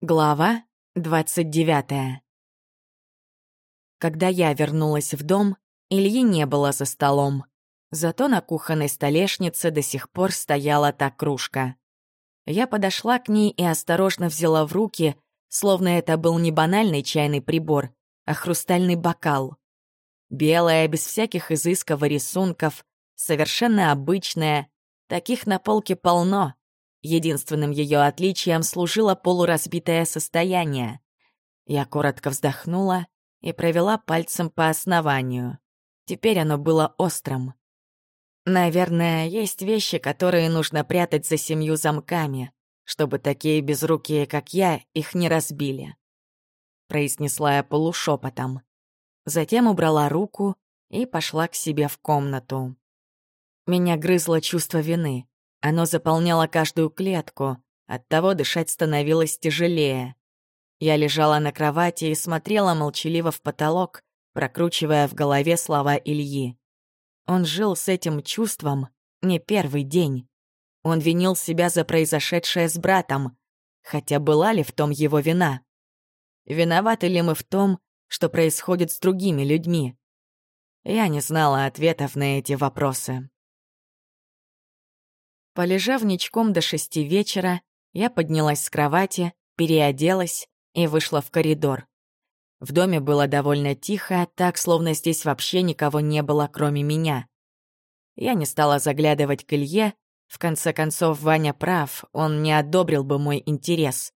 Глава 29 Когда я вернулась в дом, Ильи не было за столом. Зато на кухонной столешнице до сих пор стояла та кружка. Я подошла к ней и осторожно взяла в руки, словно это был не банальный чайный прибор, а хрустальный бокал. Белая, без всяких изысков и рисунков, совершенно обычная, таких на полке полно — Единственным ее отличием служило полуразбитое состояние. Я коротко вздохнула и провела пальцем по основанию. Теперь оно было острым. Наверное, есть вещи, которые нужно прятать за семью замками, чтобы такие безрукие, как я, их не разбили. Произнесла я полушепотом. Затем убрала руку и пошла к себе в комнату. Меня грызло чувство вины. Оно заполняло каждую клетку, оттого дышать становилось тяжелее. Я лежала на кровати и смотрела молчаливо в потолок, прокручивая в голове слова Ильи. Он жил с этим чувством не первый день. Он винил себя за произошедшее с братом, хотя была ли в том его вина? Виноваты ли мы в том, что происходит с другими людьми? Я не знала ответов на эти вопросы. Полежав ничком до шести вечера, я поднялась с кровати, переоделась и вышла в коридор. В доме было довольно тихо, так, словно здесь вообще никого не было, кроме меня. Я не стала заглядывать к Илье, в конце концов, Ваня прав, он не одобрил бы мой интерес.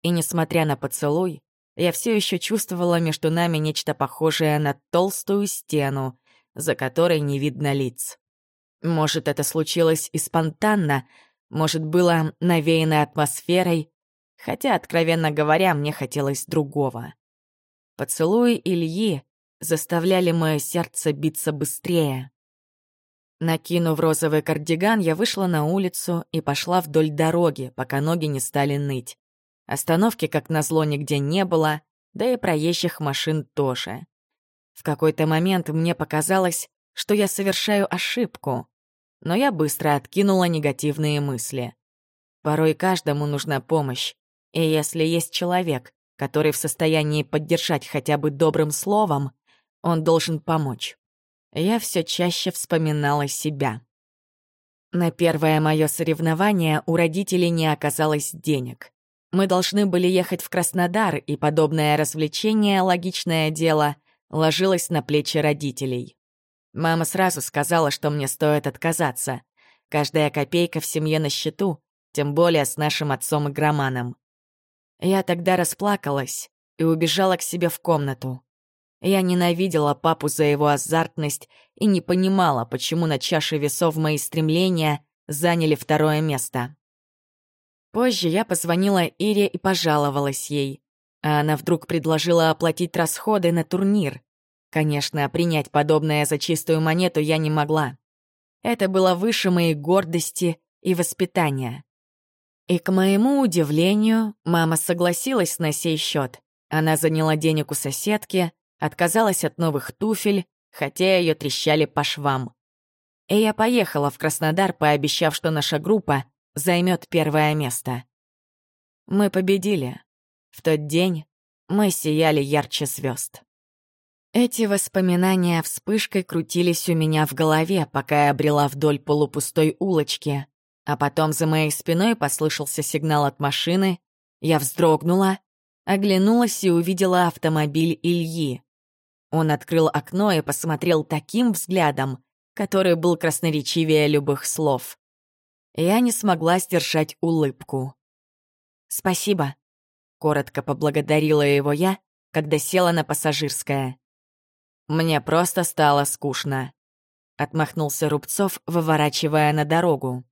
И несмотря на поцелуй, я все еще чувствовала между нами нечто похожее на толстую стену, за которой не видно лиц. Может, это случилось и спонтанно, может, было навеяно атмосферой, хотя, откровенно говоря, мне хотелось другого. Поцелуи Ильи заставляли мое сердце биться быстрее. Накинув розовый кардиган, я вышла на улицу и пошла вдоль дороги, пока ноги не стали ныть. Остановки, как назло, нигде не было, да и проезжих машин тоже. В какой-то момент мне показалось, что я совершаю ошибку, но я быстро откинула негативные мысли. Порой каждому нужна помощь, и если есть человек, который в состоянии поддержать хотя бы добрым словом, он должен помочь. Я все чаще вспоминала себя. На первое мое соревнование у родителей не оказалось денег. Мы должны были ехать в Краснодар, и подобное развлечение, логичное дело, ложилось на плечи родителей. Мама сразу сказала, что мне стоит отказаться. Каждая копейка в семье на счету, тем более с нашим отцом-игроманом. Я тогда расплакалась и убежала к себе в комнату. Я ненавидела папу за его азартность и не понимала, почему на чаше весов мои стремления заняли второе место. Позже я позвонила Ире и пожаловалась ей, а она вдруг предложила оплатить расходы на турнир. Конечно, принять подобное за чистую монету я не могла. Это было выше моей гордости и воспитания. И, к моему удивлению, мама согласилась на сей счет. Она заняла денег у соседки, отказалась от новых туфель, хотя ее трещали по швам. И я поехала в Краснодар, пообещав, что наша группа займет первое место. Мы победили. В тот день мы сияли ярче звезд. Эти воспоминания вспышкой крутились у меня в голове, пока я брела вдоль полупустой улочки. А потом за моей спиной послышался сигнал от машины. Я вздрогнула, оглянулась и увидела автомобиль Ильи. Он открыл окно и посмотрел таким взглядом, который был красноречивее любых слов. Я не смогла сдержать улыбку. «Спасибо», — коротко поблагодарила его я, когда села на пассажирское. «Мне просто стало скучно», — отмахнулся Рубцов, выворачивая на дорогу.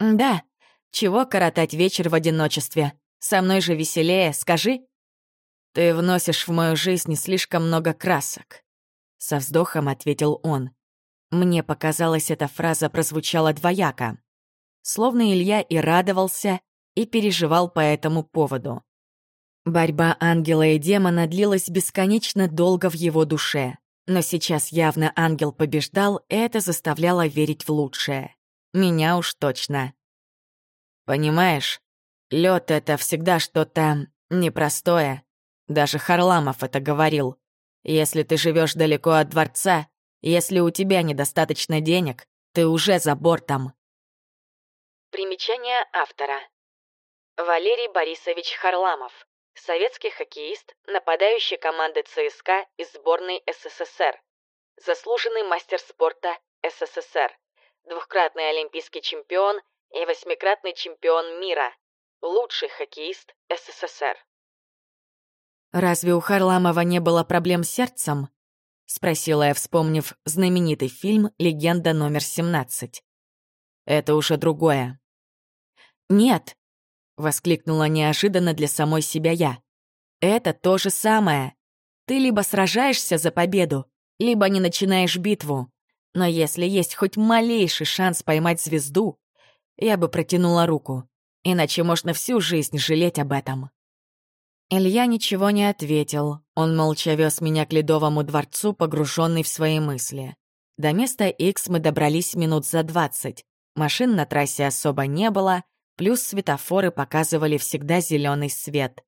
«Да, чего коротать вечер в одиночестве? Со мной же веселее, скажи». «Ты вносишь в мою жизнь слишком много красок», — со вздохом ответил он. Мне показалось, эта фраза прозвучала двояко. Словно Илья и радовался, и переживал по этому поводу. Борьба ангела и демона длилась бесконечно долго в его душе. Но сейчас явно ангел побеждал, и это заставляло верить в лучшее. Меня уж точно. Понимаешь, лед это всегда что-то непростое. Даже Харламов это говорил. Если ты живешь далеко от дворца, если у тебя недостаточно денег, ты уже за бортом. Примечание автора. Валерий Борисович Харламов. Советский хоккеист, нападающий команды ЦСКА из сборной СССР. Заслуженный мастер спорта СССР. Двухкратный олимпийский чемпион и восьмикратный чемпион мира. Лучший хоккеист СССР. «Разве у Харламова не было проблем с сердцем?» — спросила я, вспомнив знаменитый фильм «Легенда номер 17». «Это уже другое». «Нет!» — воскликнула неожиданно для самой себя я. «Это то же самое. Ты либо сражаешься за победу, либо не начинаешь битву. Но если есть хоть малейший шанс поймать звезду, я бы протянула руку. Иначе можно всю жизнь жалеть об этом». Илья ничего не ответил. Он молча вез меня к Ледовому дворцу, погруженный в свои мысли. До места X мы добрались минут за двадцать. Машин на трассе особо не было, плюс светофоры показывали всегда зеленый свет.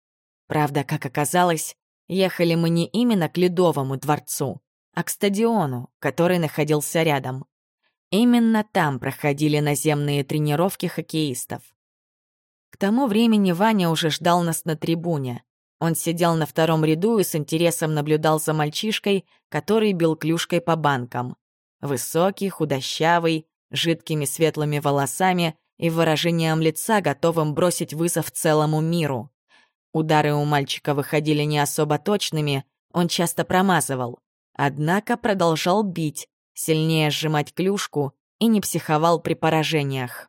Правда, как оказалось, ехали мы не именно к Ледовому дворцу, а к стадиону, который находился рядом. Именно там проходили наземные тренировки хоккеистов. К тому времени Ваня уже ждал нас на трибуне. Он сидел на втором ряду и с интересом наблюдал за мальчишкой, который бил клюшкой по банкам. Высокий, худощавый, жидкими светлыми волосами и выражением лица, готовым бросить вызов целому миру. Удары у мальчика выходили не особо точными, он часто промазывал. Однако продолжал бить, сильнее сжимать клюшку и не психовал при поражениях.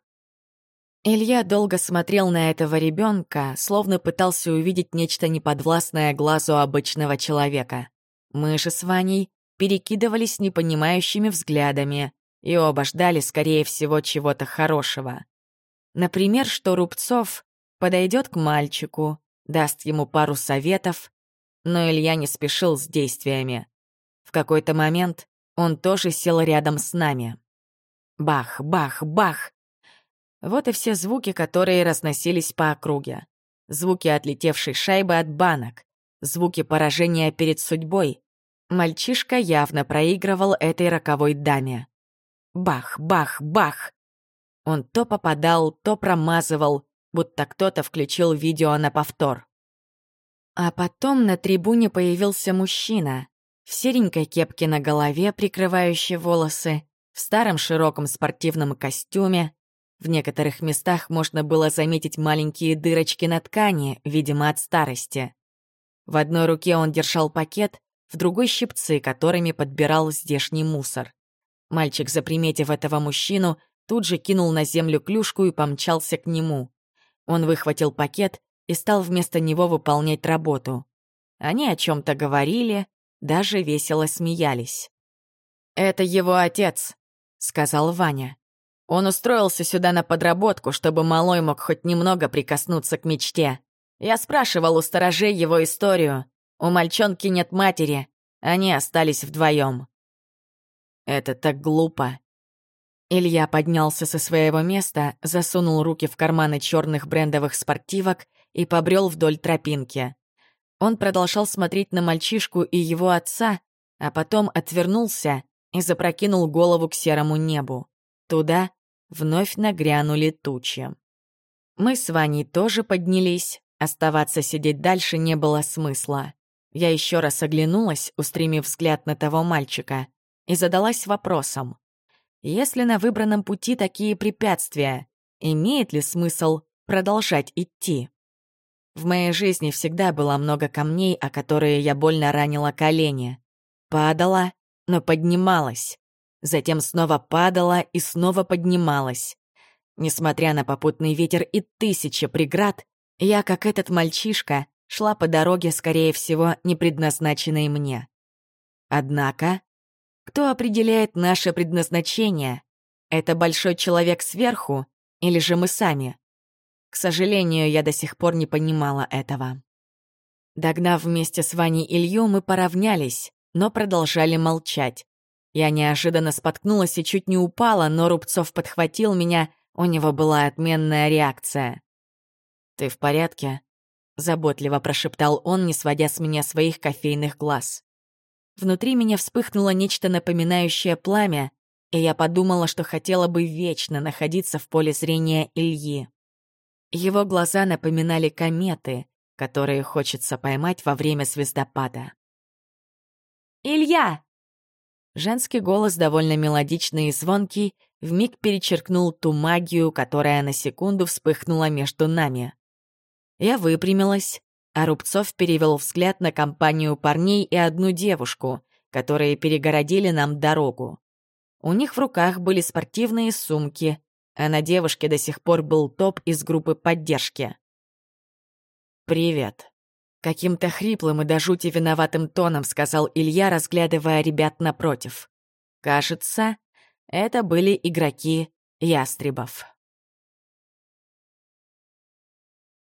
Илья долго смотрел на этого ребенка, словно пытался увидеть нечто неподвластное глазу обычного человека. Мы же с Ваней перекидывались непонимающими взглядами и оба ждали, скорее всего, чего-то хорошего. Например, что Рубцов подойдет к мальчику, даст ему пару советов, но Илья не спешил с действиями. В какой-то момент он тоже сел рядом с нами. Бах, бах, бах! Вот и все звуки, которые разносились по округе. Звуки отлетевшей шайбы от банок. Звуки поражения перед судьбой. Мальчишка явно проигрывал этой роковой даме. Бах, бах, бах! Он то попадал, то промазывал, будто кто-то включил видео на повтор. А потом на трибуне появился мужчина в серенькой кепке на голове, прикрывающей волосы, в старом широком спортивном костюме, в некоторых местах можно было заметить маленькие дырочки на ткани, видимо, от старости. В одной руке он держал пакет, в другой — щипцы, которыми подбирал здешний мусор. Мальчик, заприметив этого мужчину, тут же кинул на землю клюшку и помчался к нему. Он выхватил пакет и стал вместо него выполнять работу. Они о чем то говорили, даже весело смеялись. «Это его отец», — сказал Ваня. Он устроился сюда на подработку, чтобы малой мог хоть немного прикоснуться к мечте. Я спрашивал у сторожей его историю. У мальчонки нет матери, они остались вдвоем. Это так глупо. Илья поднялся со своего места, засунул руки в карманы черных брендовых спортивок и побрел вдоль тропинки. Он продолжал смотреть на мальчишку и его отца, а потом отвернулся и запрокинул голову к серому небу. Туда, вновь нагрянули тучи. Мы с Ваней тоже поднялись, оставаться сидеть дальше не было смысла. Я еще раз оглянулась, устремив взгляд на того мальчика, и задалась вопросом. Если на выбранном пути такие препятствия, имеет ли смысл продолжать идти? В моей жизни всегда было много камней, о которые я больно ранила колени. Падала, но поднималась затем снова падала и снова поднималась. Несмотря на попутный ветер и тысячи преград, я, как этот мальчишка, шла по дороге, скорее всего, не предназначенной мне. Однако, кто определяет наше предназначение? Это большой человек сверху или же мы сами? К сожалению, я до сих пор не понимала этого. Догнав вместе с Ваней Илью, мы поравнялись, но продолжали молчать. Я неожиданно споткнулась и чуть не упала, но Рубцов подхватил меня, у него была отменная реакция. «Ты в порядке?» — заботливо прошептал он, не сводя с меня своих кофейных глаз. Внутри меня вспыхнуло нечто напоминающее пламя, и я подумала, что хотела бы вечно находиться в поле зрения Ильи. Его глаза напоминали кометы, которые хочется поймать во время звездопада. «Илья!» Женский голос, довольно мелодичный и звонкий, вмиг перечеркнул ту магию, которая на секунду вспыхнула между нами. Я выпрямилась, а Рубцов перевел взгляд на компанию парней и одну девушку, которые перегородили нам дорогу. У них в руках были спортивные сумки, а на девушке до сих пор был топ из группы поддержки. «Привет», — каким-то хриплым и до жути виноватым тоном сказал Илья, разглядывая ребят напротив. «Кажется, это были игроки ястребов».